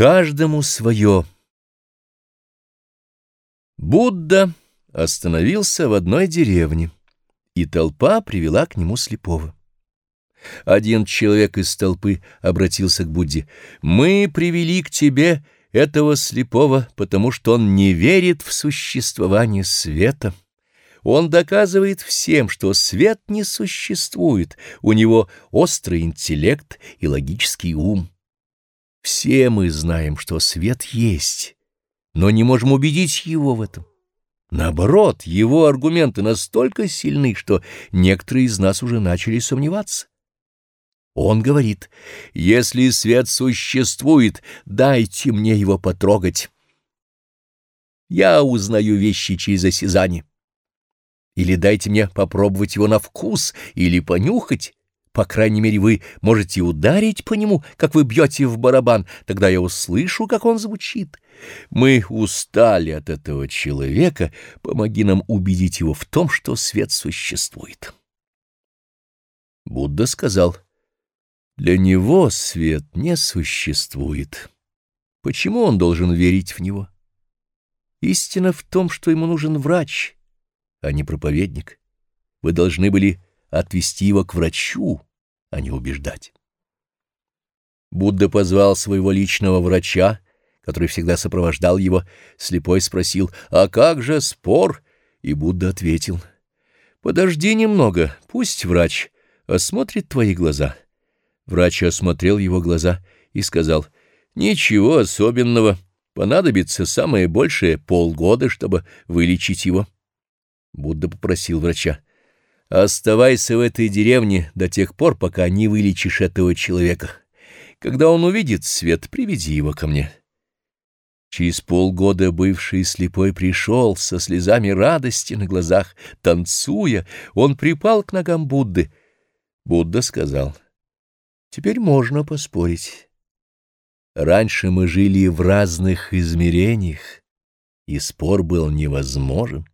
Каждому свое. Будда остановился в одной деревне, и толпа привела к нему слепого. Один человек из толпы обратился к Будде. «Мы привели к тебе этого слепого, потому что он не верит в существование света. Он доказывает всем, что свет не существует, у него острый интеллект и логический ум». Все мы знаем, что свет есть, но не можем убедить его в этом. Наоборот, его аргументы настолько сильны, что некоторые из нас уже начали сомневаться. Он говорит, если свет существует, дайте мне его потрогать. Я узнаю вещи через осязание. Или дайте мне попробовать его на вкус, или понюхать. По крайней мере, вы можете ударить по нему, как вы бьете в барабан, тогда я услышу, как он звучит. Мы устали от этого человека, помоги нам убедить его в том, что свет существует. Будда сказал, для него свет не существует. Почему он должен верить в него? Истина в том, что ему нужен врач, а не проповедник. Вы должны были отвести его к врачу, а не убеждать. Будда позвал своего личного врача, который всегда сопровождал его, слепой спросил, «А как же спор?» И Будда ответил, «Подожди немного, пусть врач осмотрит твои глаза». Врач осмотрел его глаза и сказал, «Ничего особенного, понадобится самое большее полгода, чтобы вылечить его». Будда попросил врача, Оставайся в этой деревне до тех пор, пока не вылечишь этого человека. Когда он увидит свет, приведи его ко мне. Через полгода бывший слепой пришел со слезами радости на глазах, танцуя, он припал к ногам Будды. Будда сказал, «Теперь можно поспорить. Раньше мы жили в разных измерениях, и спор был невозможен.